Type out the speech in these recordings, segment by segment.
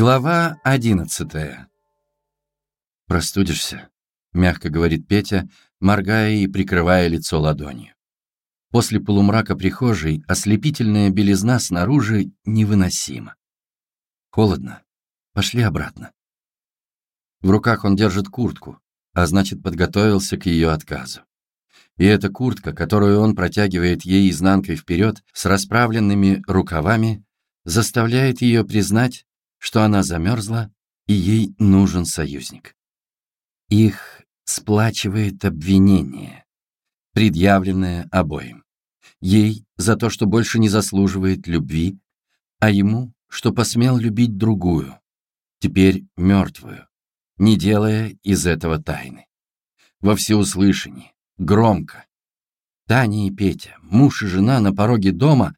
Глава одиннадцатая. «Простудишься», — мягко говорит Петя, моргая и прикрывая лицо ладонью. После полумрака прихожей ослепительная белизна снаружи невыносима. Холодно. Пошли обратно. В руках он держит куртку, а значит, подготовился к ее отказу. И эта куртка, которую он протягивает ей изнанкой вперед, с расправленными рукавами, заставляет ее признать, что она замерзла, и ей нужен союзник. Их сплачивает обвинение, предъявленное обоим. Ей за то, что больше не заслуживает любви, а ему, что посмел любить другую, теперь мертвую, не делая из этого тайны. Во всеуслышании, громко. Таня и Петя, муж и жена на пороге дома,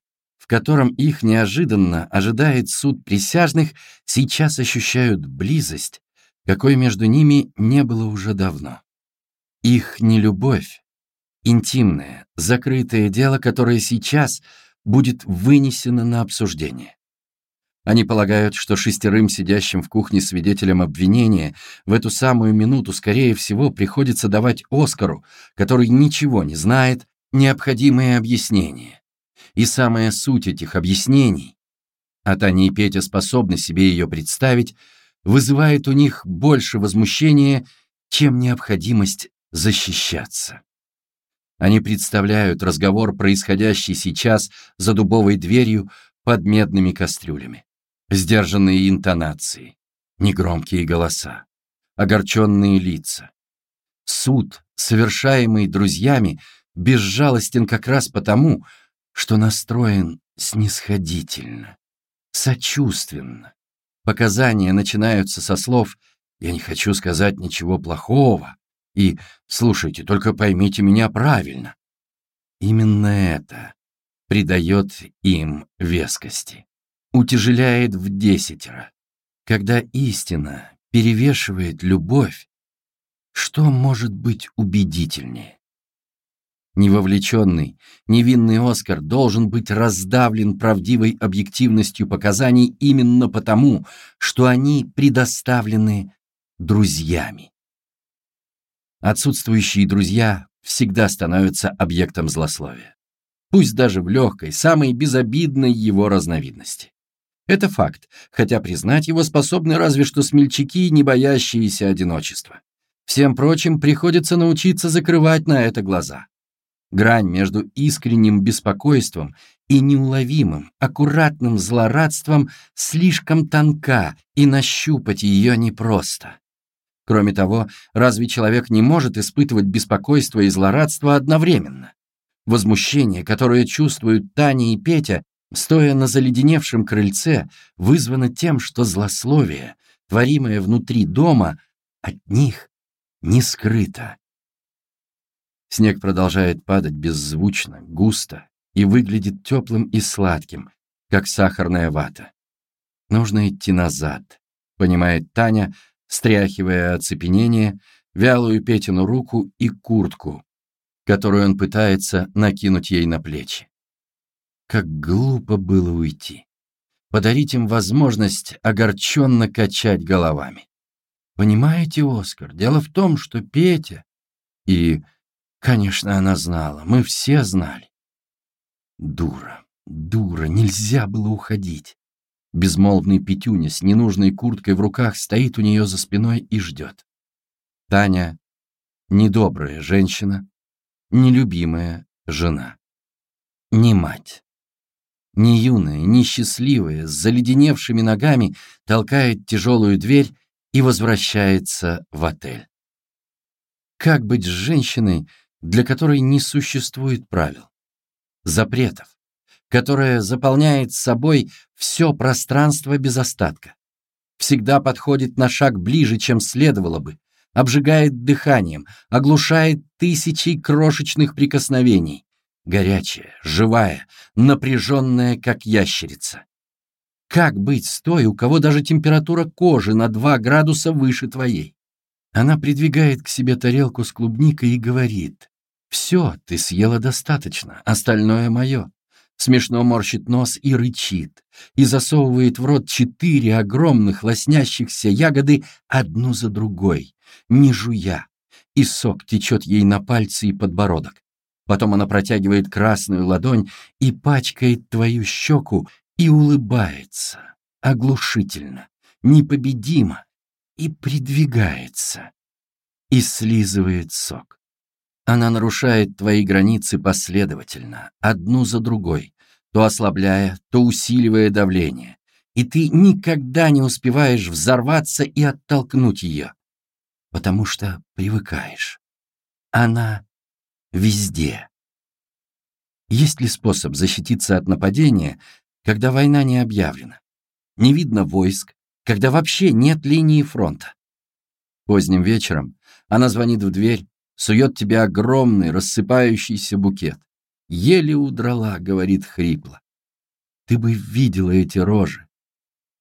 котором их неожиданно ожидает суд присяжных, сейчас ощущают близость, какой между ними не было уже давно. Их нелюбовь — интимное, закрытое дело, которое сейчас будет вынесено на обсуждение. Они полагают, что шестерым сидящим в кухне свидетелям обвинения в эту самую минуту, скорее всего, приходится давать Оскару, который ничего не знает, необходимые объяснения. И самая суть этих объяснений, а Таня и Петя способны себе ее представить, вызывает у них больше возмущения, чем необходимость защищаться. Они представляют разговор, происходящий сейчас за дубовой дверью под медными кастрюлями. Сдержанные интонации, негромкие голоса, огорченные лица. Суд, совершаемый друзьями, безжалостен как раз потому, что настроен снисходительно, сочувственно. Показания начинаются со слов «я не хочу сказать ничего плохого» и «слушайте, только поймите меня правильно». Именно это придает им вескости, утяжеляет в десятеро. Когда истина перевешивает любовь, что может быть убедительнее? Невовлеченный, невинный Оскар должен быть раздавлен правдивой объективностью показаний именно потому, что они предоставлены друзьями. Отсутствующие друзья всегда становятся объектом злословия. Пусть даже в легкой, самой безобидной его разновидности. Это факт, хотя признать его способны разве что смельчаки, не боящиеся одиночества. Всем прочим приходится научиться закрывать на это глаза. Грань между искренним беспокойством и неуловимым, аккуратным злорадством слишком тонка, и нащупать ее непросто. Кроме того, разве человек не может испытывать беспокойство и злорадство одновременно? Возмущение, которое чувствуют Таня и Петя, стоя на заледеневшем крыльце, вызвано тем, что злословие, творимое внутри дома, от них не скрыто. Снег продолжает падать беззвучно, густо и выглядит теплым и сладким, как сахарная вата. Нужно идти назад, понимает Таня, стряхивая оцепенение, вялую Петину руку и куртку, которую он пытается накинуть ей на плечи. Как глупо было уйти. Подарить им возможность огорченно качать головами. Понимаете, Оскар, дело в том, что Петя и Конечно, она знала, мы все знали. Дура, дура, нельзя было уходить. Безмолвный Петюня с ненужной курткой в руках стоит у нее за спиной и ждет. Таня — недобрая женщина, нелюбимая жена. Не мать. Не юная, не счастливая, с заледеневшими ногами толкает тяжелую дверь и возвращается в отель. Как быть с женщиной, для которой не существует правил, запретов, которая заполняет собой все пространство без остатка, всегда подходит на шаг ближе, чем следовало бы, обжигает дыханием, оглушает тысячи крошечных прикосновений, горячая, живая, напряженная, как ящерица. Как быть с той, у кого даже температура кожи на 2 градуса выше твоей? Она придвигает к себе тарелку с клубникой и говорит, «Все, ты съела достаточно, остальное мое. смешно морщит нос и рычит, и засовывает в рот четыре огромных лоснящихся ягоды одну за другой, не жуя, и сок течет ей на пальцы и подбородок. Потом она протягивает красную ладонь и пачкает твою щеку и улыбается, оглушительно, непобедимо, и придвигается, и слизывает сок. Она нарушает твои границы последовательно, одну за другой, то ослабляя, то усиливая давление, и ты никогда не успеваешь взорваться и оттолкнуть ее, потому что привыкаешь. Она везде. Есть ли способ защититься от нападения, когда война не объявлена? Не видно войск, когда вообще нет линии фронта. Поздним вечером она звонит в дверь, сует тебе огромный рассыпающийся букет. Еле удрала, говорит хрипло. Ты бы видела эти рожи.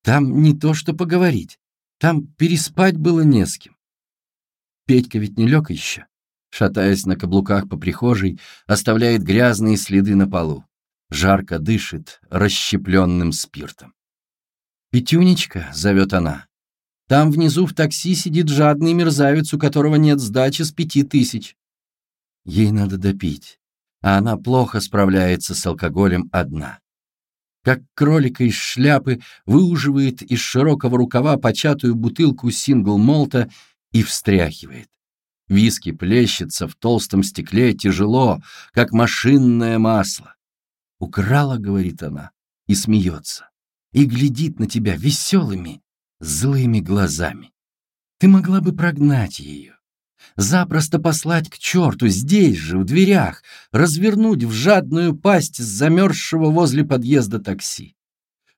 Там не то что поговорить, там переспать было не с кем. Петька ведь не лег еще. Шатаясь на каблуках по прихожей, оставляет грязные следы на полу. Жарко дышит расщепленным спиртом. «Петюнечка», — зовет она, — «там внизу в такси сидит жадный мерзавец, у которого нет сдачи с пяти тысяч». Ей надо допить, а она плохо справляется с алкоголем одна. Как кролика из шляпы выуживает из широкого рукава початую бутылку сингл-молта и встряхивает. Виски плещется в толстом стекле тяжело, как машинное масло. «Украла», — говорит она, и смеется и глядит на тебя веселыми, злыми глазами. Ты могла бы прогнать ее, запросто послать к черту здесь же, в дверях, развернуть в жадную пасть замерзшего возле подъезда такси.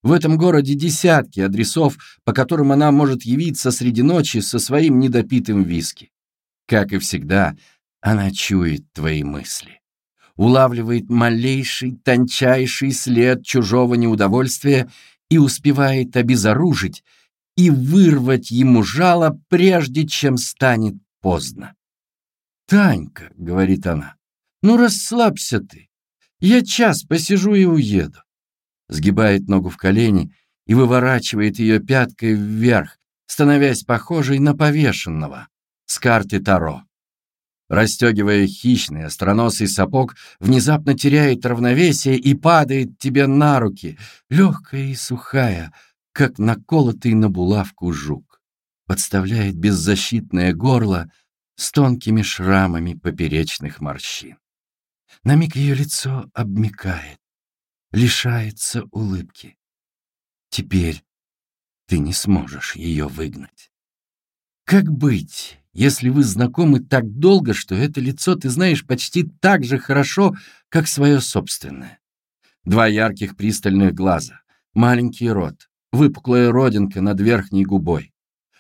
В этом городе десятки адресов, по которым она может явиться среди ночи со своим недопитым виски. Как и всегда, она чует твои мысли улавливает малейший, тончайший след чужого неудовольствия и успевает обезоружить и вырвать ему жало, прежде чем станет поздно. «Танька», — говорит она, — «ну расслабься ты. Я час посижу и уеду». Сгибает ногу в колени и выворачивает ее пяткой вверх, становясь похожей на повешенного с карты Таро. Расстегивая хищный остроносый сапог, внезапно теряет равновесие и падает тебе на руки, легкая и сухая, как наколотый на булавку жук. Подставляет беззащитное горло с тонкими шрамами поперечных морщин. На миг ее лицо обмикает, лишается улыбки. Теперь ты не сможешь ее выгнать. Как быть, если вы знакомы так долго, что это лицо ты знаешь почти так же хорошо, как свое собственное. Два ярких пристальных глаза, маленький рот, выпуклая родинка над верхней губой.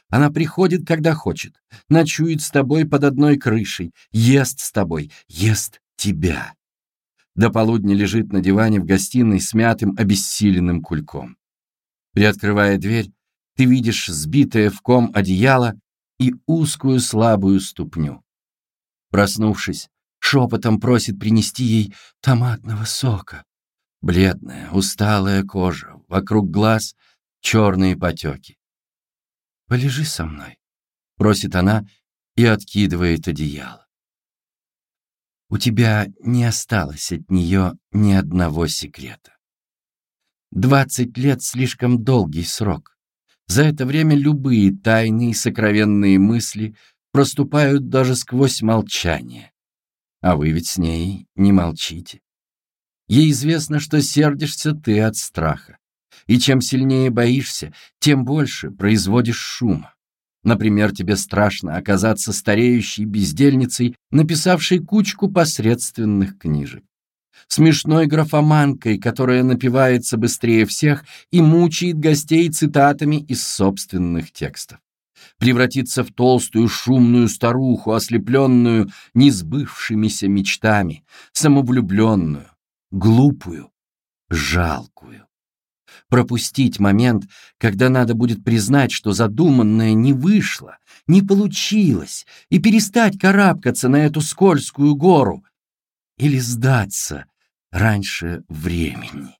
Она приходит, когда хочет, ночует с тобой под одной крышей, ест с тобой, ест тебя. До полудня лежит на диване в гостиной с мятым, обессиленным кульком. Приоткрывая дверь, ты видишь сбитое в ком одеяло и узкую слабую ступню. Проснувшись, шепотом просит принести ей томатного сока. Бледная, усталая кожа, вокруг глаз черные потеки. «Полежи со мной», — просит она и откидывает одеяло. У тебя не осталось от нее ни одного секрета. Двадцать лет — слишком долгий срок. За это время любые тайные и сокровенные мысли проступают даже сквозь молчание. А вы ведь с ней не молчите. Ей известно, что сердишься ты от страха. И чем сильнее боишься, тем больше производишь шума. Например, тебе страшно оказаться стареющей бездельницей, написавшей кучку посредственных книжек смешной графоманкой, которая напивается быстрее всех и мучает гостей цитатами из собственных текстов. Превратиться в толстую шумную старуху, ослепленную несбывшимися мечтами, самовлюбленную, глупую, жалкую. Пропустить момент, когда надо будет признать, что задуманное не вышло, не получилось, и перестать карабкаться на эту скользкую гору, или сдаться, раньше времени.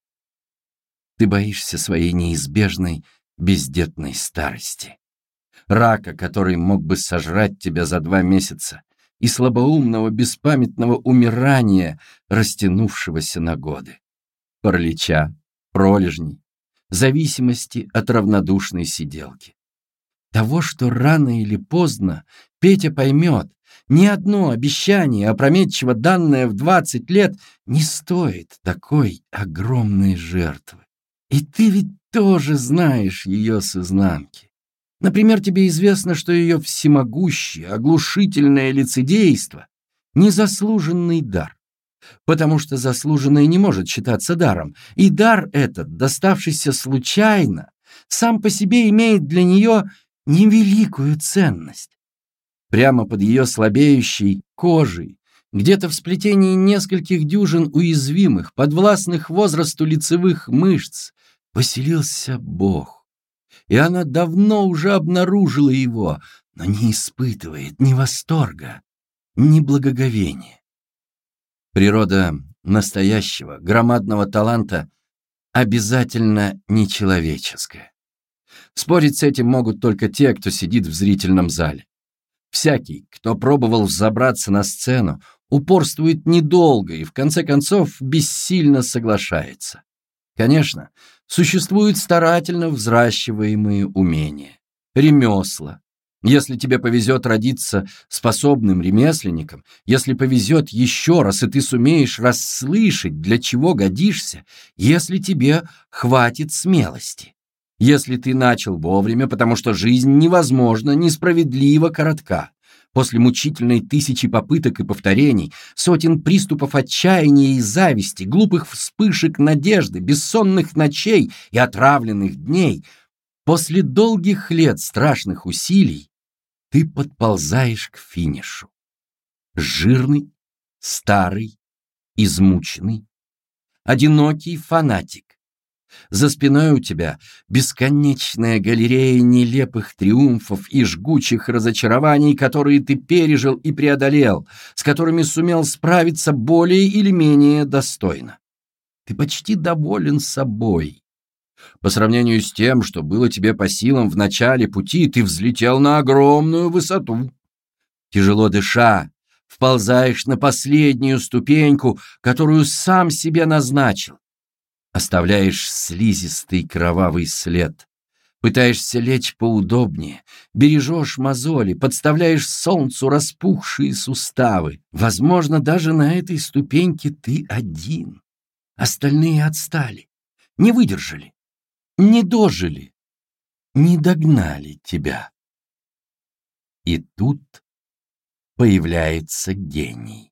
Ты боишься своей неизбежной бездетной старости. Рака, который мог бы сожрать тебя за два месяца, и слабоумного беспамятного умирания, растянувшегося на годы. Паралича, пролежней, зависимости от равнодушной сиделки. Того, что рано или поздно Петя поймет, ни одно обещание, опрометчиво данное в 20 лет, не стоит такой огромной жертвы. И ты ведь тоже знаешь ее с изнанки. Например, тебе известно, что ее всемогущее, оглушительное лицедейство — незаслуженный дар, потому что заслуженное не может считаться даром, и дар этот, доставшийся случайно, сам по себе имеет для нее невеликую ценность. Прямо под ее слабеющей кожей, где-то в сплетении нескольких дюжин уязвимых, подвластных возрасту лицевых мышц, поселился Бог. И она давно уже обнаружила его, но не испытывает ни восторга, ни благоговения. Природа настоящего, громадного таланта обязательно нечеловеческая. Спорить с этим могут только те, кто сидит в зрительном зале. Всякий, кто пробовал взобраться на сцену, упорствует недолго и в конце концов бессильно соглашается. Конечно, существуют старательно взращиваемые умения, ремесла. Если тебе повезет родиться способным ремесленником, если повезет еще раз, и ты сумеешь расслышать, для чего годишься, если тебе хватит смелости. Если ты начал вовремя, потому что жизнь невозможна, несправедливо коротка. После мучительной тысячи попыток и повторений, сотен приступов отчаяния и зависти, глупых вспышек надежды, бессонных ночей и отравленных дней, после долгих лет страшных усилий, ты подползаешь к финишу. Жирный, старый, измученный, одинокий фанатик, за спиной у тебя бесконечная галерея нелепых триумфов и жгучих разочарований, которые ты пережил и преодолел, с которыми сумел справиться более или менее достойно. Ты почти доволен собой. По сравнению с тем, что было тебе по силам в начале пути, ты взлетел на огромную высоту. Тяжело дыша, вползаешь на последнюю ступеньку, которую сам себе назначил. Оставляешь слизистый кровавый след. Пытаешься лечь поудобнее, бережешь мозоли, подставляешь солнцу распухшие суставы. Возможно, даже на этой ступеньке ты один. Остальные отстали, не выдержали, не дожили, не догнали тебя. И тут появляется гений,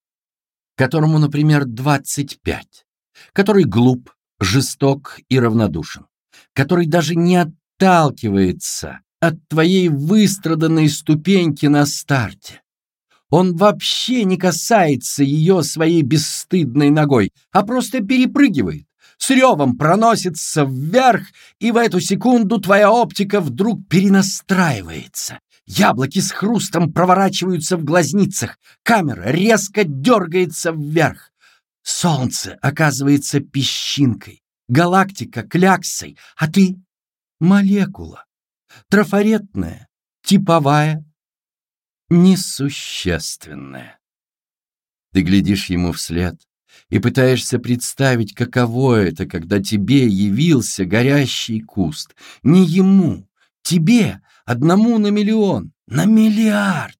которому, например, двадцать пять, который глуп, жесток и равнодушен, который даже не отталкивается от твоей выстраданной ступеньки на старте. Он вообще не касается ее своей бесстыдной ногой, а просто перепрыгивает, с ревом проносится вверх, и в эту секунду твоя оптика вдруг перенастраивается. Яблоки с хрустом проворачиваются в глазницах, камера резко дергается вверх. Солнце оказывается песчинкой, галактика — кляксой, а ты — молекула, трафаретная, типовая, несущественная. Ты глядишь ему вслед и пытаешься представить, каково это, когда тебе явился горящий куст. Не ему, тебе, одному на миллион, на миллиард.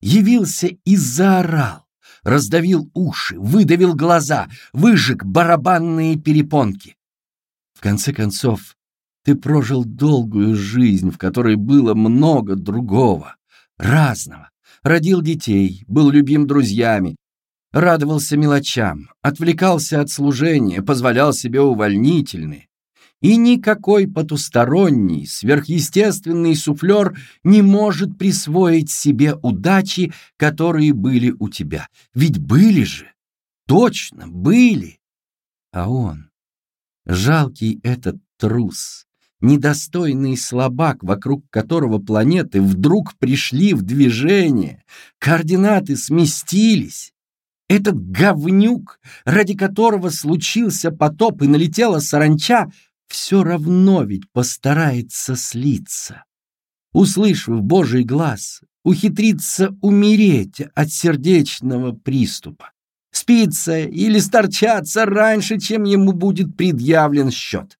Явился и заорал раздавил уши, выдавил глаза, выжег барабанные перепонки. В конце концов, ты прожил долгую жизнь, в которой было много другого, разного. Родил детей, был любим друзьями, радовался мелочам, отвлекался от служения, позволял себе увольнительные, и никакой потусторонний, сверхъестественный суфлер не может присвоить себе удачи, которые были у тебя. Ведь были же, точно были. А он, жалкий этот трус, недостойный слабак, вокруг которого планеты вдруг пришли в движение, координаты сместились, Этот говнюк, ради которого случился потоп и налетела саранча, все равно ведь постарается слиться. Услышав Божий глаз, ухитрится умереть от сердечного приступа, спиться или сторчаться раньше, чем ему будет предъявлен счет.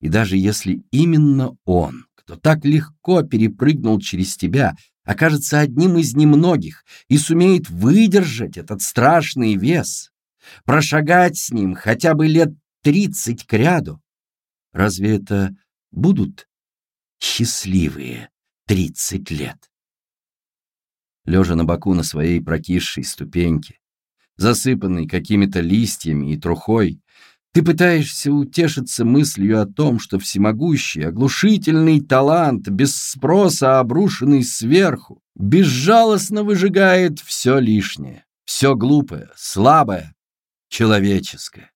И даже если именно он, кто так легко перепрыгнул через тебя, окажется одним из немногих и сумеет выдержать этот страшный вес, прошагать с ним хотя бы лет тридцать к ряду, разве это будут счастливые тридцать лет? Лежа на боку на своей прокисшей ступеньке, засыпанной какими-то листьями и трухой, ты пытаешься утешиться мыслью о том, что всемогущий, оглушительный талант, без спроса обрушенный сверху, безжалостно выжигает все лишнее, все глупое, слабое, человеческое.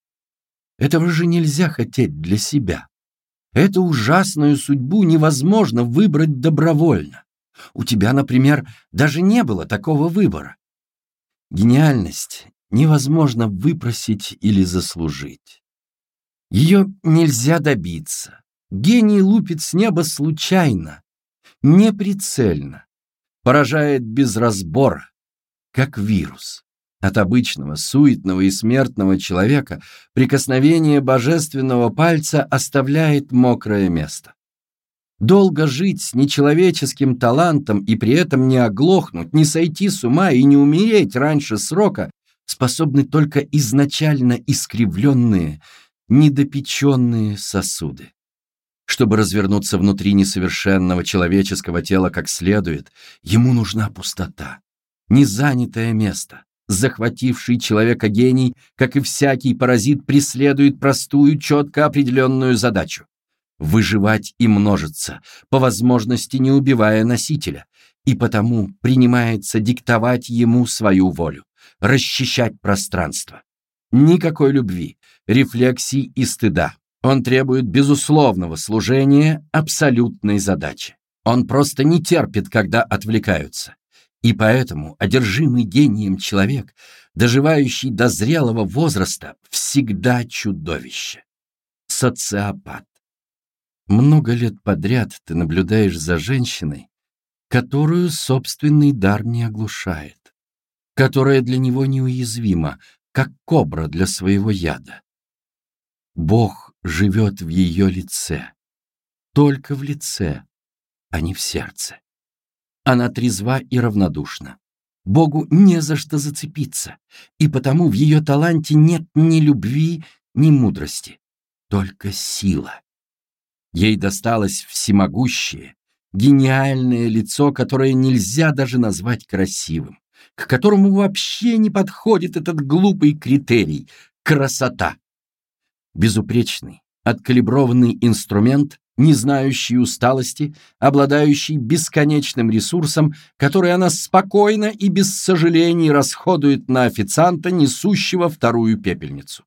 Этого же нельзя хотеть для себя. Эту ужасную судьбу невозможно выбрать добровольно. У тебя, например, даже не было такого выбора. Гениальность невозможно выпросить или заслужить. Ее нельзя добиться. Гений лупит с неба случайно, неприцельно, поражает без разбора, как вирус. От обычного, суетного и смертного человека прикосновение божественного пальца оставляет мокрое место. Долго жить с нечеловеческим талантом и при этом не оглохнуть, не сойти с ума и не умереть раньше срока способны только изначально искривленные, недопеченные сосуды. Чтобы развернуться внутри несовершенного человеческого тела как следует, ему нужна пустота, незанятое место. Захвативший человека гений, как и всякий паразит, преследует простую, четко определенную задачу — выживать и множиться, по возможности не убивая носителя, и потому принимается диктовать ему свою волю, расчищать пространство. Никакой любви, рефлексий и стыда. Он требует безусловного служения абсолютной задаче. Он просто не терпит, когда отвлекаются. И поэтому одержимый гением человек, доживающий до зрелого возраста, всегда чудовище. Социопат. Много лет подряд ты наблюдаешь за женщиной, которую собственный дар не оглушает, которая для него неуязвима, как кобра для своего яда. Бог живет в ее лице, только в лице, а не в сердце. Она трезва и равнодушна. Богу не за что зацепиться, и потому в ее таланте нет ни любви, ни мудрости, только сила. Ей досталось всемогущее, гениальное лицо, которое нельзя даже назвать красивым, к которому вообще не подходит этот глупый критерий — красота безупречный, откалиброванный инструмент, не знающий усталости, обладающий бесконечным ресурсом, который она спокойно и без сожалений расходует на официанта, несущего вторую пепельницу,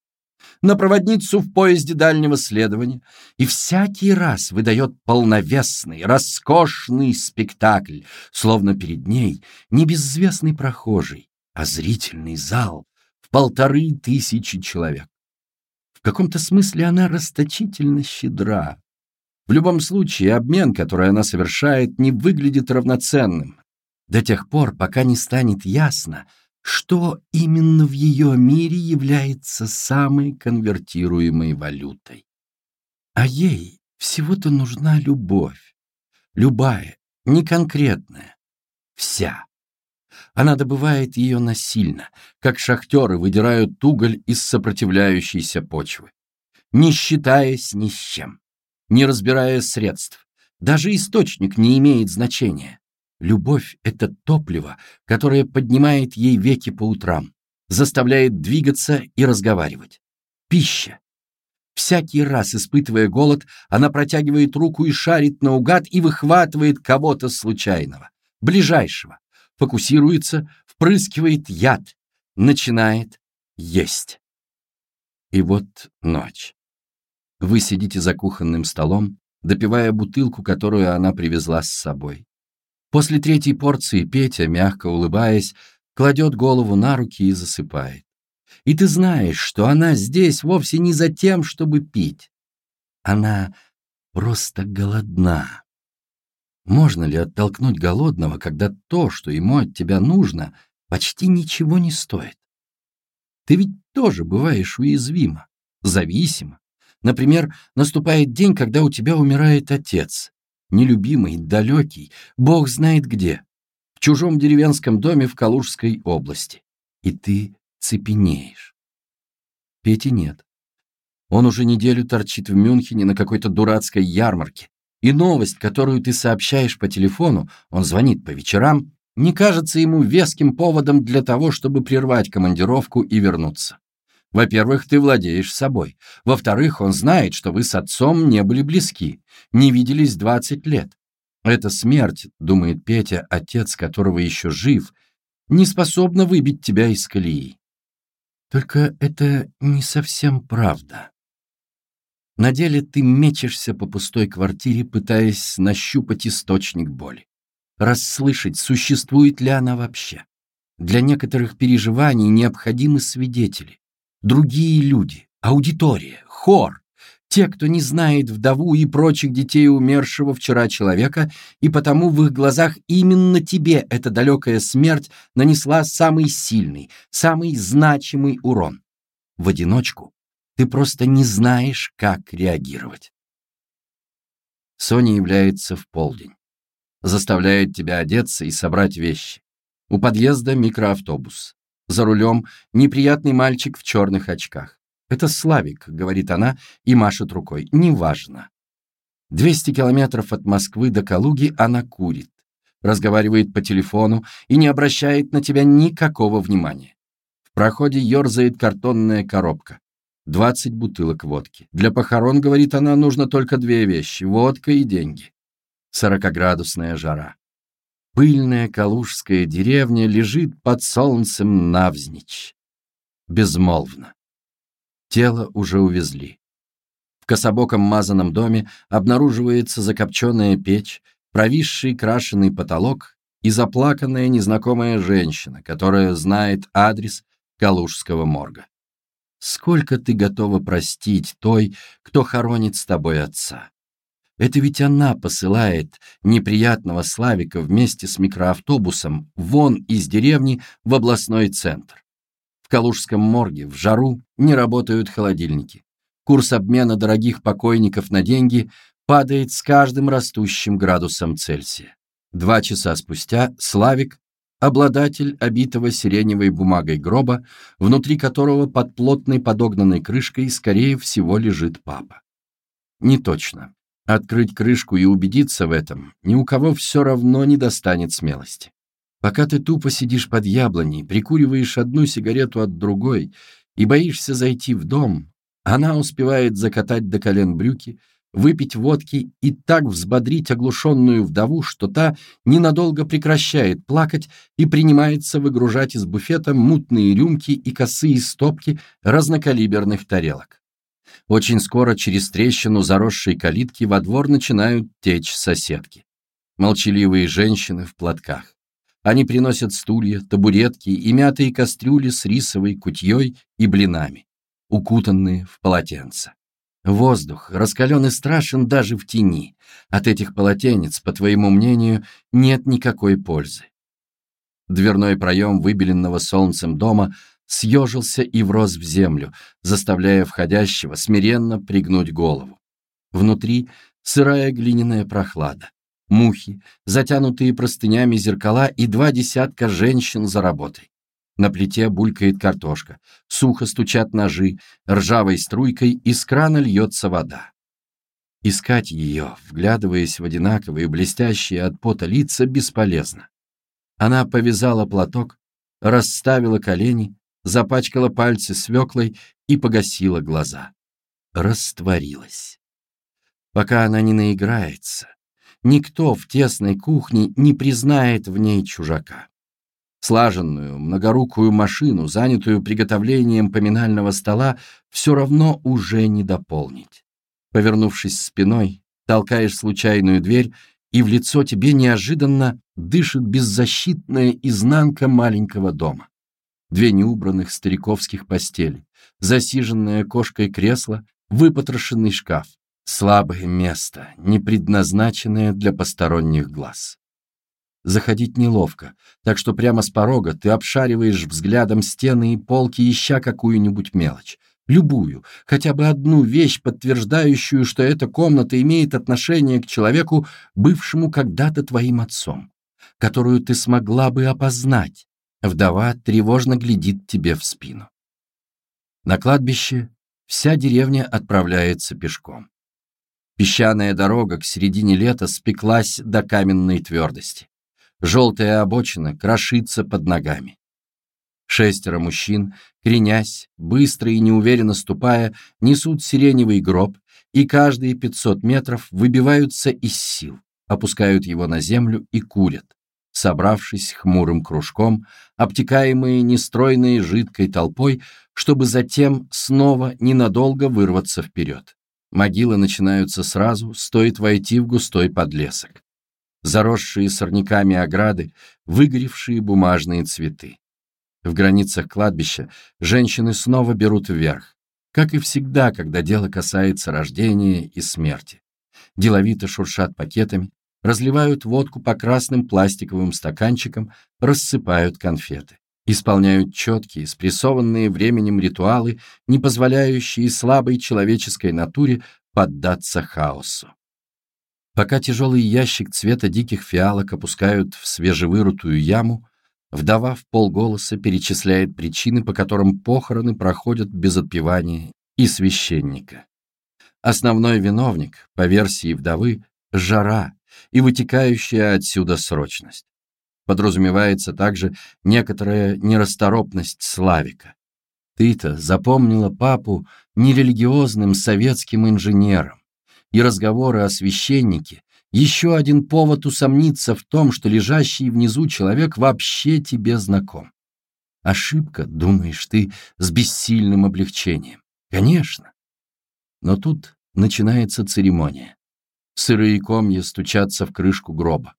на проводницу в поезде дальнего следования, и всякий раз выдает полновесный, роскошный спектакль, словно перед ней не безвестный прохожий, а зрительный зал в полторы тысячи человек. В каком-то смысле она расточительно щедра. В любом случае, обмен, который она совершает, не выглядит равноценным. До тех пор, пока не станет ясно, что именно в ее мире является самой конвертируемой валютой. А ей всего-то нужна любовь. Любая, не конкретная, вся. Она добывает ее насильно, как шахтеры выдирают уголь из сопротивляющейся почвы, не считаясь ни с чем, не разбирая средств. Даже источник не имеет значения. Любовь — это топливо, которое поднимает ей веки по утрам, заставляет двигаться и разговаривать. Пища. Всякий раз, испытывая голод, она протягивает руку и шарит наугад и выхватывает кого-то случайного, ближайшего, фокусируется, впрыскивает яд, начинает есть. И вот ночь. Вы сидите за кухонным столом, допивая бутылку, которую она привезла с собой. После третьей порции Петя, мягко улыбаясь, кладет голову на руки и засыпает. И ты знаешь, что она здесь вовсе не за тем, чтобы пить. Она просто голодна. Можно ли оттолкнуть голодного, когда то, что ему от тебя нужно, почти ничего не стоит? Ты ведь тоже бываешь уязвима, зависима. Например, наступает день, когда у тебя умирает отец, нелюбимый, далекий, бог знает где, в чужом деревенском доме в Калужской области. И ты цепенеешь. Пети нет. Он уже неделю торчит в Мюнхене на какой-то дурацкой ярмарке. И новость, которую ты сообщаешь по телефону, он звонит по вечерам, не кажется ему веским поводом для того, чтобы прервать командировку и вернуться. Во-первых, ты владеешь собой. Во-вторых, он знает, что вы с отцом не были близки, не виделись 20 лет. Эта смерть, думает Петя, отец которого еще жив, не способна выбить тебя из колеи. Только это не совсем правда. На деле ты мечешься по пустой квартире, пытаясь нащупать источник боли. Расслышать, существует ли она вообще. Для некоторых переживаний необходимы свидетели. Другие люди, аудитория, хор, те, кто не знает вдову и прочих детей умершего вчера человека, и потому в их глазах именно тебе эта далекая смерть нанесла самый сильный, самый значимый урон. В одиночку ты просто не знаешь, как реагировать. Соня является в полдень. Заставляет тебя одеться и собрать вещи. У подъезда микроавтобус. За рулем неприятный мальчик в черных очках. «Это Славик», — говорит она и машет рукой. «Неважно». 200 километров от Москвы до Калуги она курит, разговаривает по телефону и не обращает на тебя никакого внимания. В проходе ерзает картонная коробка. 20 бутылок водки. Для похорон, говорит она, нужно только две вещи — водка и деньги. Сорокоградусная жара. Пыльная калужская деревня лежит под солнцем навзничь. Безмолвно. Тело уже увезли. В кособоком мазаном доме обнаруживается закопченная печь, провисший крашеный потолок и заплаканная незнакомая женщина, которая знает адрес Калужского морга. Сколько ты готова простить той, кто хоронит с тобой отца? Это ведь она посылает неприятного Славика вместе с микроавтобусом вон из деревни в областной центр. В Калужском морге в жару не работают холодильники. Курс обмена дорогих покойников на деньги падает с каждым растущим градусом Цельсия. Два часа спустя Славик обладатель обитого сиреневой бумагой гроба, внутри которого под плотной подогнанной крышкой, скорее всего, лежит папа. Не точно. Открыть крышку и убедиться в этом ни у кого все равно не достанет смелости. Пока ты тупо сидишь под яблоней, прикуриваешь одну сигарету от другой и боишься зайти в дом, она успевает закатать до колен брюки, выпить водки и так взбодрить оглушенную вдову, что та ненадолго прекращает плакать и принимается выгружать из буфета мутные рюмки и косые стопки разнокалиберных тарелок. Очень скоро через трещину заросшей калитки во двор начинают течь соседки. Молчаливые женщины в платках. Они приносят стулья, табуретки и мятые кастрюли с рисовой кутьей и блинами, укутанные в полотенца. Воздух раскален и страшен даже в тени. От этих полотенец, по твоему мнению, нет никакой пользы. Дверной проем выбеленного солнцем дома съежился и врос в землю, заставляя входящего смиренно пригнуть голову. Внутри сырая глиняная прохлада, мухи, затянутые простынями зеркала и два десятка женщин за работой. На плите булькает картошка, сухо стучат ножи, ржавой струйкой из крана льется вода. Искать ее, вглядываясь в одинаковые блестящие от пота лица, бесполезно. Она повязала платок, расставила колени, запачкала пальцы свеклой и погасила глаза. Растворилась. Пока она не наиграется, никто в тесной кухне не признает в ней чужака. Слаженную, многорукую машину, занятую приготовлением поминального стола, все равно уже не дополнить. Повернувшись спиной, толкаешь случайную дверь и в лицо тебе неожиданно дышит беззащитная изнанка маленького дома. Две неубранных стариковских постели, засиженное кошкой кресло, выпотрошенный шкаф. Слабое место, не предназначенное для посторонних глаз. Заходить неловко, так что прямо с порога ты обшариваешь взглядом стены и полки, ища какую-нибудь мелочь. Любую, хотя бы одну вещь, подтверждающую, что эта комната имеет отношение к человеку, бывшему когда-то твоим отцом, которую ты смогла бы опознать. Вдова тревожно глядит тебе в спину. На кладбище вся деревня отправляется пешком. Песчаная дорога к середине лета спеклась до каменной твердости. Желтая обочина крошится под ногами. Шестеро мужчин, кренясь, быстро и неуверенно ступая, несут сиреневый гроб и каждые пятьсот метров выбиваются из сил, опускают его на землю и курят, собравшись хмурым кружком, обтекаемые нестройной жидкой толпой, чтобы затем снова ненадолго вырваться вперед. Могилы начинаются сразу, стоит войти в густой подлесок. Заросшие сорняками ограды, выгоревшие бумажные цветы. В границах кладбища женщины снова берут вверх, как и всегда, когда дело касается рождения и смерти. Деловито шуршат пакетами, разливают водку по красным пластиковым стаканчикам, рассыпают конфеты исполняют четкие, спрессованные временем ритуалы, не позволяющие слабой человеческой натуре поддаться хаосу. Пока тяжелый ящик цвета диких фиалок опускают в свежевырутую яму, вдова в полголоса перечисляет причины, по которым похороны проходят без отпевания и священника. Основной виновник, по версии вдовы, — жара и вытекающая отсюда срочность. Подразумевается также некоторая нерасторопность Славика. Ты-то запомнила папу нерелигиозным советским инженером, и разговоры о священнике — еще один повод усомниться в том, что лежащий внизу человек вообще тебе знаком. Ошибка, думаешь ты, с бессильным облегчением. Конечно. Но тут начинается церемония. Сырые комья стучатся в крышку гроба.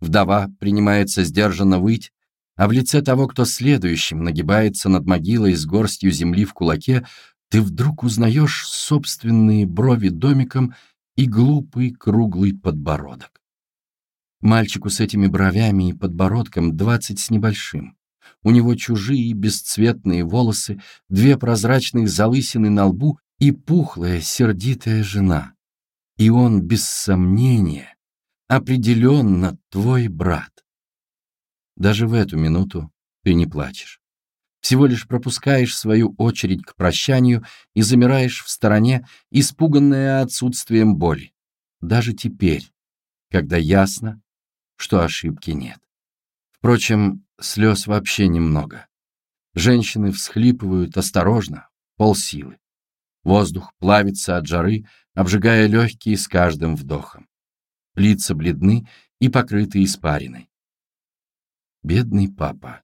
Вдова принимается сдержанно выть, а в лице того, кто следующим нагибается над могилой с горстью земли в кулаке, ты вдруг узнаешь собственные брови домиком и глупый круглый подбородок. Мальчику с этими бровями и подбородком двадцать с небольшим. У него чужие бесцветные волосы, две прозрачных залысины на лбу и пухлая, сердитая жена. И он, без сомнения, определенно твой брат. Даже в эту минуту ты не плачешь. Всего лишь пропускаешь свою очередь к прощанию и замираешь в стороне, испуганная отсутствием боли. Даже теперь, когда ясно, что ошибки нет. Впрочем, слез вообще немного. Женщины всхлипывают осторожно, полсилы. Воздух плавится от жары, обжигая легкие с каждым вдохом лица бледны и покрыты испариной. Бедный папа,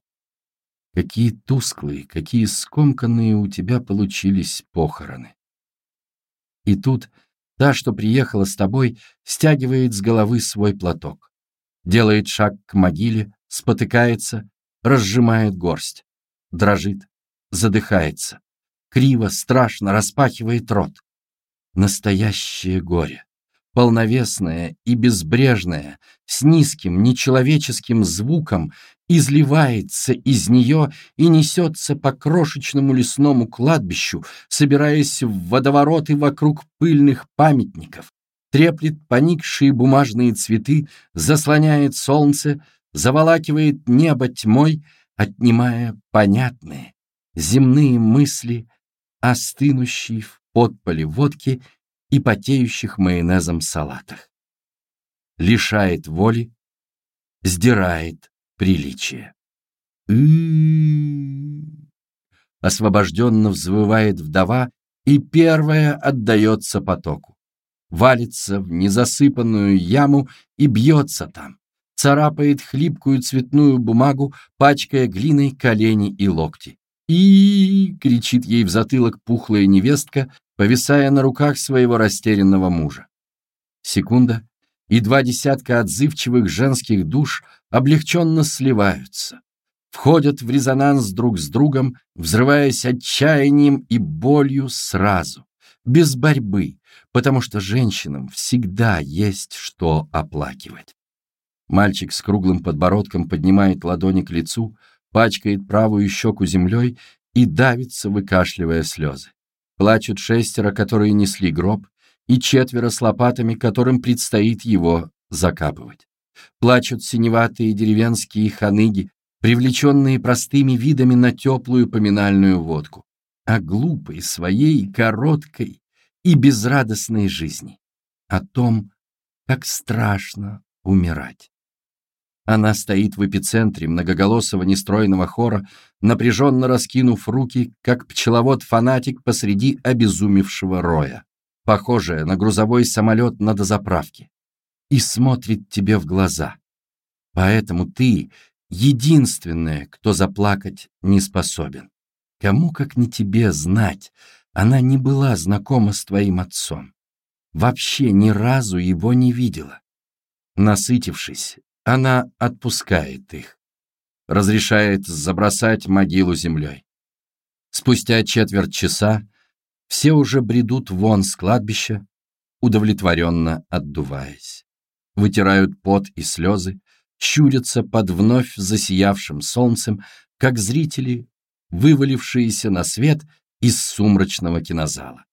какие тусклые, какие скомканные у тебя получились похороны. И тут та, что приехала с тобой, стягивает с головы свой платок, делает шаг к могиле, спотыкается, разжимает горсть, дрожит, задыхается, криво, страшно распахивает рот. Настоящее горе полновесная и безбрежная, с низким, нечеловеческим звуком, изливается из нее и несется по крошечному лесному кладбищу, собираясь в водовороты вокруг пыльных памятников, треплет поникшие бумажные цветы, заслоняет солнце, заволакивает небо тьмой, отнимая понятные, земные мысли, остынущие в подполе водки и потеющих майонезом салатах. Лишает воли, сдирает приличие. Освобожденно взвывает вдова, и первая отдается потоку. Валится в незасыпанную яму и бьется там, царапает хлипкую цветную бумагу, пачкая глиной колени и локти. И кричит ей в затылок пухлая невестка, повисая на руках своего растерянного мужа. Секунда, и два десятка отзывчивых женских душ облегченно сливаются, входят в резонанс друг с другом, взрываясь отчаянием и болью сразу, без борьбы, потому что женщинам всегда есть что оплакивать. Мальчик с круглым подбородком поднимает ладони к лицу, пачкает правую щеку землей и давится, выкашливая слезы. Плачут шестеро, которые несли гроб, и четверо с лопатами, которым предстоит его закапывать. Плачут синеватые деревенские ханыги, привлеченные простыми видами на теплую поминальную водку, о глупой своей, короткой и безрадостной жизни, о том, как страшно умирать. Она стоит в эпицентре многоголосого нестройного хора, напряженно раскинув руки, как пчеловод-фанатик посреди обезумевшего роя, похожая на грузовой самолет на дозаправке, и смотрит тебе в глаза. Поэтому ты единственная, кто заплакать не способен. Кому, как не тебе, знать, она не была знакома с твоим отцом. Вообще ни разу его не видела. Насытившись, она отпускает их, разрешает забросать могилу землей. Спустя четверть часа все уже бредут вон с кладбища, удовлетворенно отдуваясь. Вытирают пот и слезы, щурятся под вновь засиявшим солнцем, как зрители, вывалившиеся на свет из сумрачного кинозала,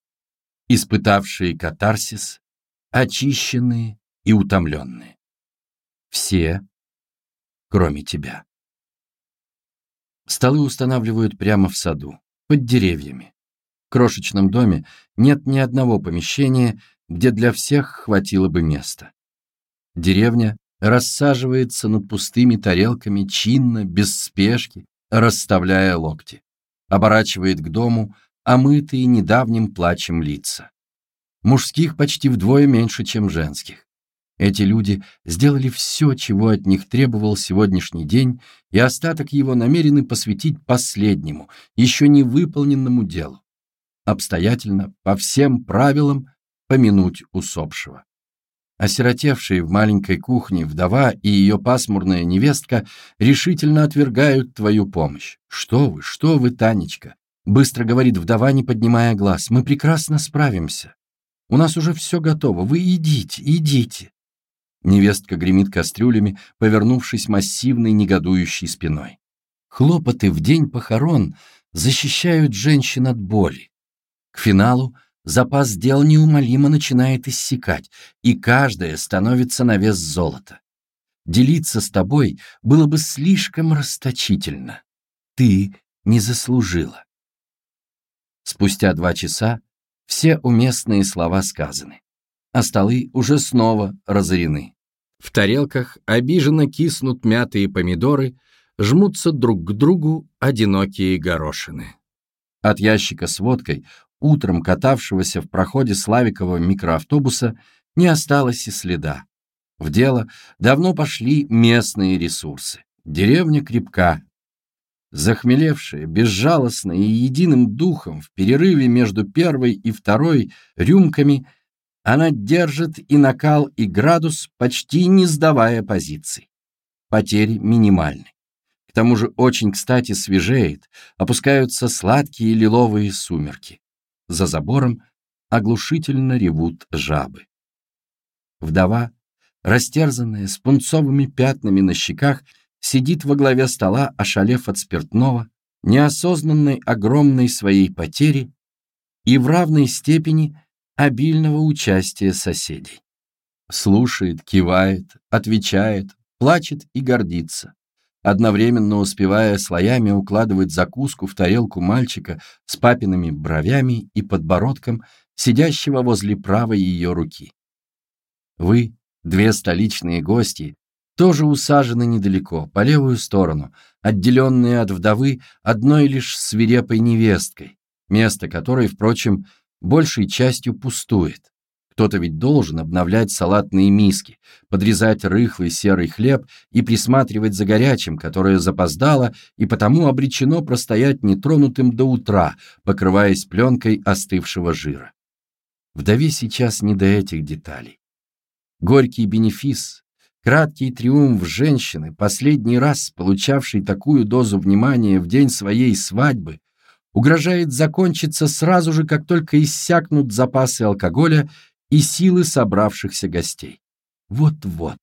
испытавшие катарсис, очищенные и утомленные. Все, кроме тебя. Столы устанавливают прямо в саду, под деревьями. В крошечном доме нет ни одного помещения, где для всех хватило бы места. Деревня рассаживается над пустыми тарелками чинно, без спешки, расставляя локти. Оборачивает к дому омытые недавним плачем лица. Мужских почти вдвое меньше, чем женских. Эти люди сделали все, чего от них требовал сегодняшний день, и остаток его намерены посвятить последнему, еще не выполненному делу. Обстоятельно, по всем правилам, помянуть усопшего. Осиротевшие в маленькой кухне вдова и ее пасмурная невестка решительно отвергают твою помощь. «Что вы, что вы, Танечка?» Быстро говорит вдова, не поднимая глаз. «Мы прекрасно справимся. У нас уже все готово. Вы идите, идите. Невестка гремит кастрюлями, повернувшись массивной негодующей спиной. Хлопоты в день похорон защищают женщин от боли. К финалу запас дел неумолимо начинает иссякать, и каждая становится на вес золота. Делиться с тобой было бы слишком расточительно. Ты не заслужила. Спустя два часа все уместные слова сказаны а столы уже снова разорены. В тарелках обиженно киснут мятые помидоры, жмутся друг к другу одинокие горошины. От ящика с водкой, утром катавшегося в проходе Славикового микроавтобуса, не осталось и следа. В дело давно пошли местные ресурсы. Деревня крепка. Захмелевшая, безжалостная и единым духом в перерыве между первой и второй рюмками – она держит и накал, и градус, почти не сдавая позиций. Потери минимальны. К тому же очень кстати свежеет, опускаются сладкие лиловые сумерки. За забором оглушительно ревут жабы. Вдова, растерзанная, с пунцовыми пятнами на щеках, сидит во главе стола, ошалев от спиртного, неосознанной огромной своей потери и в равной степени обильного участия соседей. Слушает, кивает, отвечает, плачет и гордится, одновременно успевая слоями укладывать закуску в тарелку мальчика с папиными бровями и подбородком, сидящего возле правой ее руки. Вы, две столичные гости, тоже усажены недалеко, по левую сторону, отделенные от вдовы одной лишь свирепой невесткой, место которой, впрочем, большей частью пустует. Кто-то ведь должен обновлять салатные миски, подрезать рыхлый серый хлеб и присматривать за горячим, которое запоздало и потому обречено простоять нетронутым до утра, покрываясь пленкой остывшего жира. Вдове сейчас не до этих деталей. Горький бенефис, краткий триумф женщины, последний раз получавшей такую дозу внимания в день своей свадьбы, угрожает закончиться сразу же, как только иссякнут запасы алкоголя и силы собравшихся гостей. Вот-вот.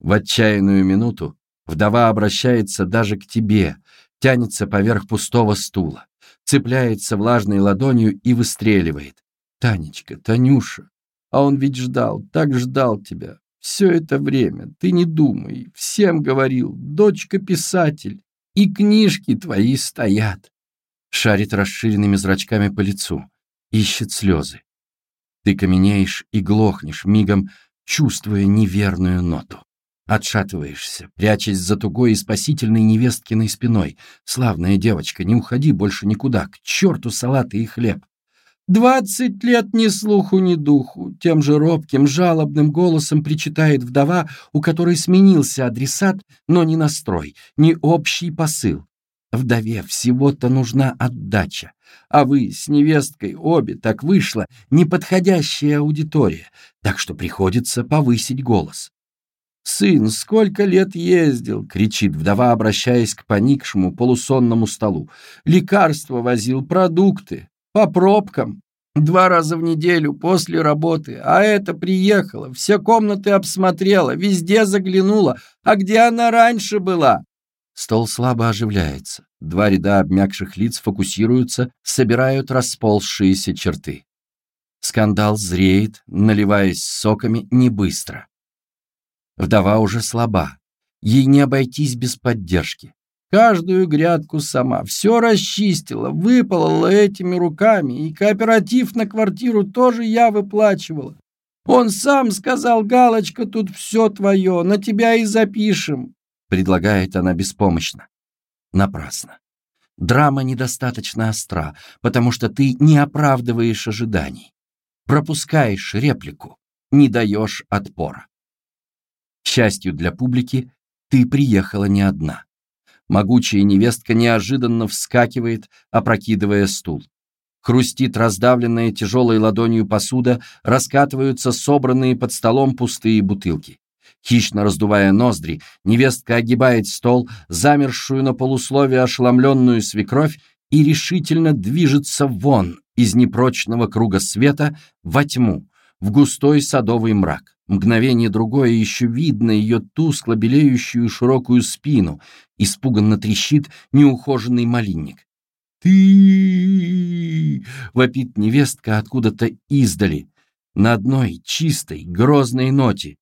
В отчаянную минуту вдова обращается даже к тебе, тянется поверх пустого стула, цепляется влажной ладонью и выстреливает. «Танечка, Танюша, а он ведь ждал, так ждал тебя. Все это время, ты не думай, всем говорил, дочка писатель, и книжки твои стоят». Шарит расширенными зрачками по лицу, ищет слезы. Ты каменеешь и глохнешь, мигом чувствуя неверную ноту. Отшатываешься, прячась за тугой и спасительной невесткиной спиной. Славная девочка, не уходи больше никуда, к черту салаты и хлеб. «Двадцать лет ни слуху, ни духу!» Тем же робким, жалобным голосом причитает вдова, у которой сменился адресат, но не настрой, не общий посыл. Вдове всего-то нужна отдача, а вы с невесткой обе, так вышло, неподходящая аудитория, так что приходится повысить голос. «Сын, сколько лет ездил!» — кричит вдова, обращаясь к поникшему полусонному столу. «Лекарства возил, продукты, по пробкам, два раза в неделю после работы, а это приехала, все комнаты обсмотрела, везде заглянула, а где она раньше была?» Стол слабо оживляется, два ряда обмякших лиц фокусируются, собирают расползшиеся черты. Скандал зреет, наливаясь соками не быстро. Вдова уже слаба. Ей не обойтись без поддержки. Каждую грядку сама, все расчистила, выполола этими руками, и кооператив на квартиру тоже я выплачивала. Он сам сказал, Галочка, тут все твое, на тебя и запишем, предлагает она беспомощно. Напрасно. Драма недостаточно остра, потому что ты не оправдываешь ожиданий. Пропускаешь реплику, не даешь отпора. К счастью для публики, ты приехала не одна. Могучая невестка неожиданно вскакивает, опрокидывая стул. Хрустит раздавленная тяжелой ладонью посуда, раскатываются собранные под столом пустые бутылки. Хищно раздувая ноздри, невестка огибает стол, замершую на полусловие ошеломленную свекровь и решительно движется вон из непрочного круга света во тьму, в густой садовый мрак. Мгновение другое еще видно ее тускло белеющую широкую спину, испуганно трещит неухоженный малинник. «Ты!» — вопит невестка откуда-то издали, на одной чистой, грозной ноте.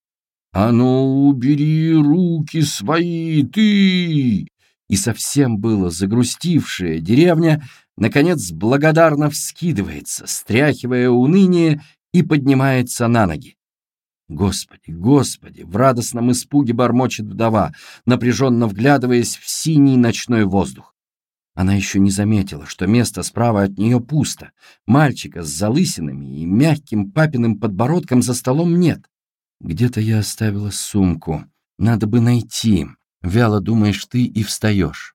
«А ну, убери руки свои, ты!» И совсем было загрустившая деревня, наконец благодарно вскидывается, стряхивая уныние и поднимается на ноги. Господи, Господи, в радостном испуге бормочет вдова, напряженно вглядываясь в синий ночной воздух. Она еще не заметила, что место справа от нее пусто. Мальчика с залысинами и мягким папиным подбородком за столом нет. Где-то я оставила сумку. Надо бы найти. Вяло думаешь ты и встаешь.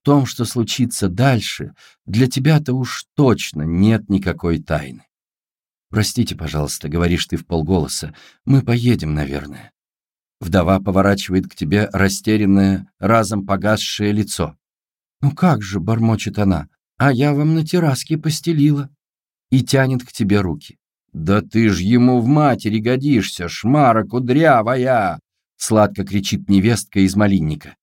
В том, что случится дальше, для тебя-то уж точно нет никакой тайны. «Простите, пожалуйста», — говоришь ты в полголоса, — «мы поедем, наверное». Вдова поворачивает к тебе растерянное, разом погасшее лицо. «Ну как же», — бормочет она, — «а я вам на терраске постелила». И тянет к тебе руки. «Да ты ж ему в матери годишься, шмара кудрявая!» Сладко кричит невестка из малинника.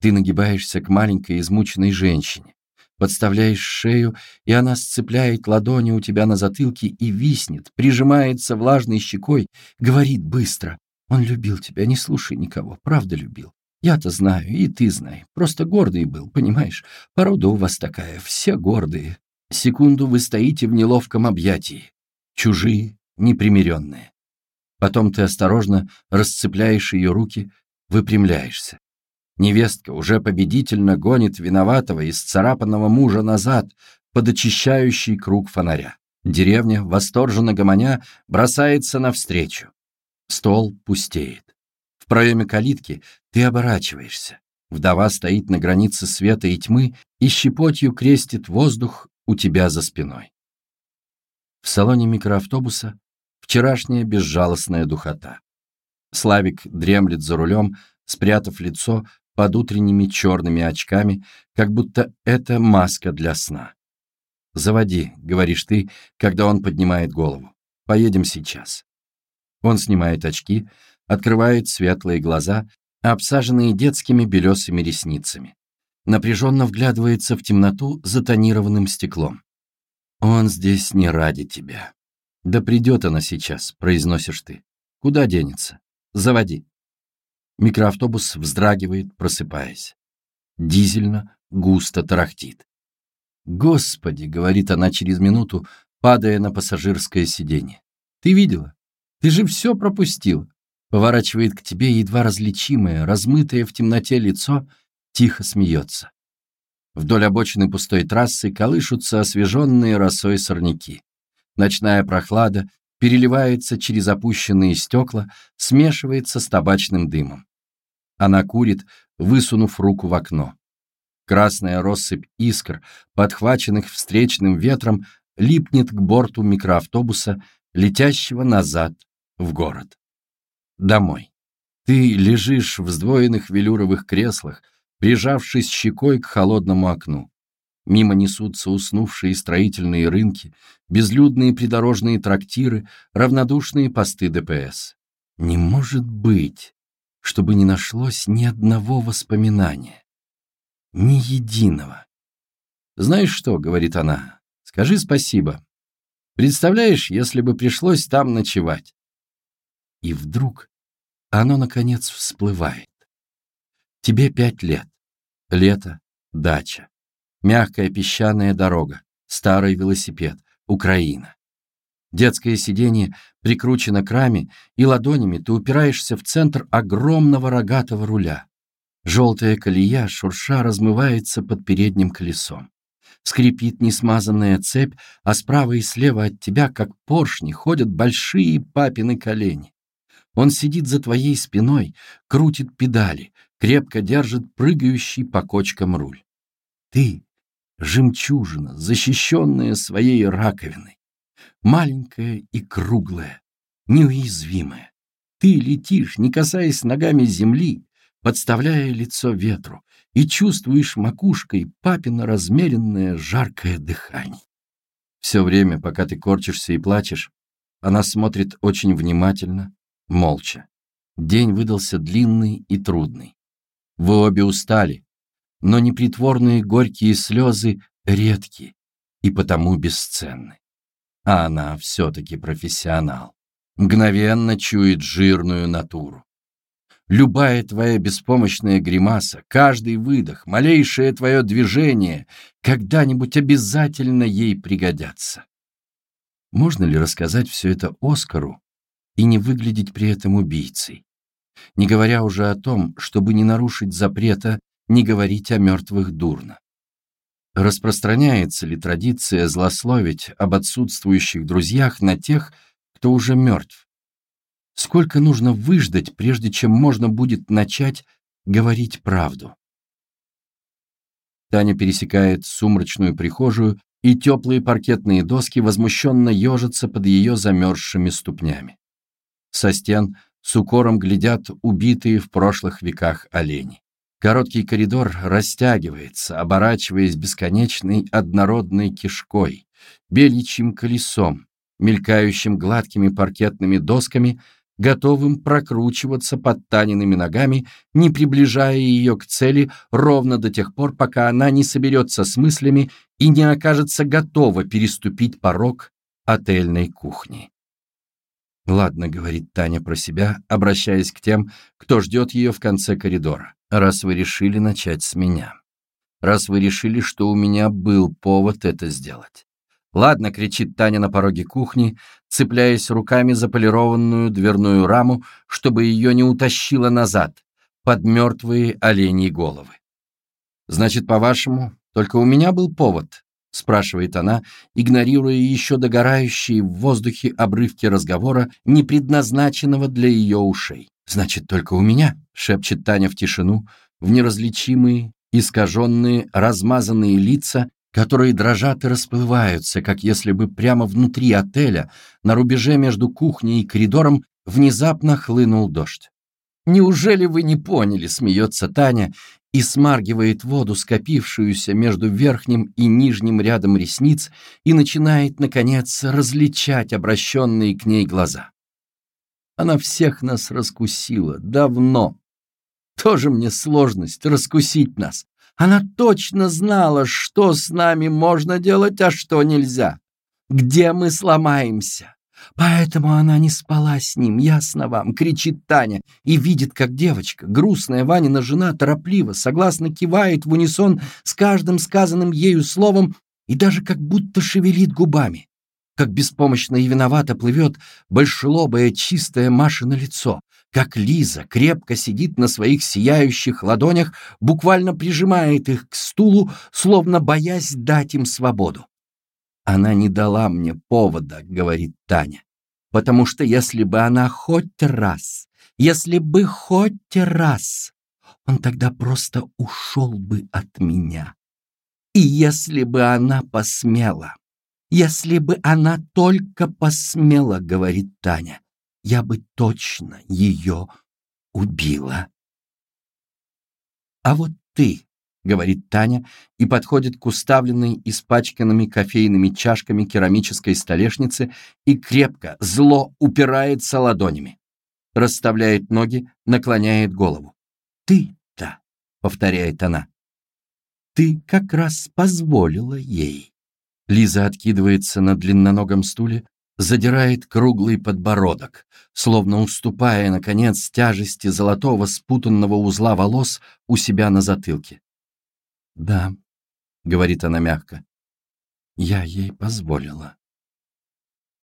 Ты нагибаешься к маленькой измученной женщине подставляешь шею, и она сцепляет ладони у тебя на затылке и виснет, прижимается влажной щекой, говорит быстро. Он любил тебя, не слушай никого, правда любил. Я-то знаю, и ты знай. Просто гордый был, понимаешь? Порода у вас такая, все гордые. Секунду вы стоите в неловком объятии. Чужие, непримиренные. Потом ты осторожно расцепляешь ее руки, выпрямляешься. Невестка уже победительно гонит виноватого и сцарапанного мужа назад под очищающий круг фонаря. Деревня, восторженно гомоня, бросается навстречу. Стол пустеет. В проеме калитки ты оборачиваешься. Вдова стоит на границе света и тьмы и щепотью крестит воздух у тебя за спиной. В салоне микроавтобуса вчерашняя безжалостная духота. Славик дремлет за рулем, спрятав лицо под утренними черными очками, как будто это маска для сна. «Заводи», — говоришь ты, когда он поднимает голову. «Поедем сейчас». Он снимает очки, открывает светлые глаза, обсаженные детскими белесыми ресницами. Напряженно вглядывается в темноту за тонированным стеклом. «Он здесь не ради тебя». «Да придет она сейчас», — произносишь ты. «Куда денется? Заводи». Микроавтобус вздрагивает, просыпаясь. Дизельно, густо тарахтит. «Господи!» — говорит она через минуту, падая на пассажирское сиденье. «Ты видела? Ты же все пропустил!» Поворачивает к тебе едва различимое, размытое в темноте лицо, тихо смеется. Вдоль обочины пустой трассы колышутся освеженные росой сорняки. Ночная прохлада переливается через опущенные стекла, смешивается с табачным дымом. Она курит, высунув руку в окно. Красная россыпь искр, подхваченных встречным ветром, липнет к борту микроавтобуса, летящего назад в город. Домой. Ты лежишь в сдвоенных велюровых креслах, прижавшись щекой к холодному окну. Мимо несутся уснувшие строительные рынки, безлюдные придорожные трактиры, равнодушные посты ДПС. Не может быть, чтобы не нашлось ни одного воспоминания. Ни единого. «Знаешь что?» — говорит она. «Скажи спасибо. Представляешь, если бы пришлось там ночевать?» И вдруг оно, наконец, всплывает. Тебе пять лет. Лето, дача. Мягкая песчаная дорога, старый велосипед, Украина. Детское сиденье прикручено к раме, и ладонями ты упираешься в центр огромного рогатого руля. Желтая колея шурша размывается под передним колесом. Скрипит несмазанная цепь, а справа и слева от тебя, как поршни, ходят большие папины колени. Он сидит за твоей спиной, крутит педали, крепко держит прыгающий по кочкам руль. Ты — жемчужина, защищенная своей раковиной, маленькая и круглая, неуязвимая. Ты летишь, не касаясь ногами земли, подставляя лицо ветру, и чувствуешь макушкой папино размеренное жаркое дыхание. Все время, пока ты корчишься и плачешь, она смотрит очень внимательно, молча. День выдался длинный и трудный. Вы обе устали, но непритворные горькие слезы редки и потому бесценны. А она все-таки профессионал, мгновенно чует жирную натуру. Любая твоя беспомощная гримаса, каждый выдох, малейшее твое движение когда-нибудь обязательно ей пригодятся. Можно ли рассказать все это Оскару и не выглядеть при этом убийцей? Не говоря уже о том, чтобы не нарушить запрета, не говорить о мертвых дурно. Распространяется ли традиция злословить об отсутствующих друзьях на тех, кто уже мертв? Сколько нужно выждать, прежде чем можно будет начать говорить правду? Таня пересекает сумрачную прихожую, и теплые паркетные доски возмущенно ежатся под ее замерзшими ступнями. Со стен с укором глядят убитые в прошлых веках олени. Короткий коридор растягивается, оборачиваясь бесконечной однородной кишкой, бельичьим колесом, мелькающим гладкими паркетными досками — готовым прокручиваться под Таниными ногами, не приближая ее к цели ровно до тех пор, пока она не соберется с мыслями и не окажется готова переступить порог отельной кухни. «Ладно», — говорит Таня про себя, обращаясь к тем, кто ждет ее в конце коридора, «раз вы решили начать с меня, раз вы решили, что у меня был повод это сделать. «Ладно», — кричит Таня на пороге кухни, цепляясь руками за полированную дверную раму, чтобы ее не утащило назад, под мертвые оленьи головы. «Значит, по-вашему, только у меня был повод?» — спрашивает она, игнорируя еще догорающие в воздухе обрывки разговора, не предназначенного для ее ушей. «Значит, только у меня?» — шепчет Таня в тишину, в неразличимые, искаженные, размазанные лица которые дрожат и расплываются, как если бы прямо внутри отеля, на рубеже между кухней и коридором, внезапно хлынул дождь. «Неужели вы не поняли?» — смеется Таня и смаргивает воду, скопившуюся между верхним и нижним рядом ресниц, и начинает, наконец, различать обращенные к ней глаза. Она всех нас раскусила давно. Тоже мне сложность раскусить нас. Она точно знала, что с нами можно делать, а что нельзя. Где мы сломаемся. Поэтому она не спала с ним, ясно вам, кричит Таня, и видит, как девочка, грустная Ванина жена, торопливо, согласно кивает в унисон с каждым сказанным ею словом и даже как будто шевелит губами. Как беспомощно и виновато плывет большелобое чистое Машино лицо, как Лиза крепко сидит на своих сияющих ладонях, буквально прижимает их к стулу, словно боясь дать им свободу. «Она не дала мне повода», — говорит Таня, «потому что если бы она хоть раз, если бы хоть раз, он тогда просто ушел бы от меня. И если бы она посмела, если бы она только посмела, — говорит Таня, — я бы точно ее убила. А вот ты, — говорит Таня и подходит к уставленной испачканными кофейными чашками керамической столешнице и крепко, зло упирается ладонями. Расставляет ноги, наклоняет голову. «Ты-то», — повторяет она, — «ты как раз позволила ей». Лиза откидывается на длинноногом стуле, задирает круглый подбородок, словно уступая, наконец, тяжести золотого спутанного узла волос у себя на затылке. «Да», — говорит она мягко, — «я ей позволила».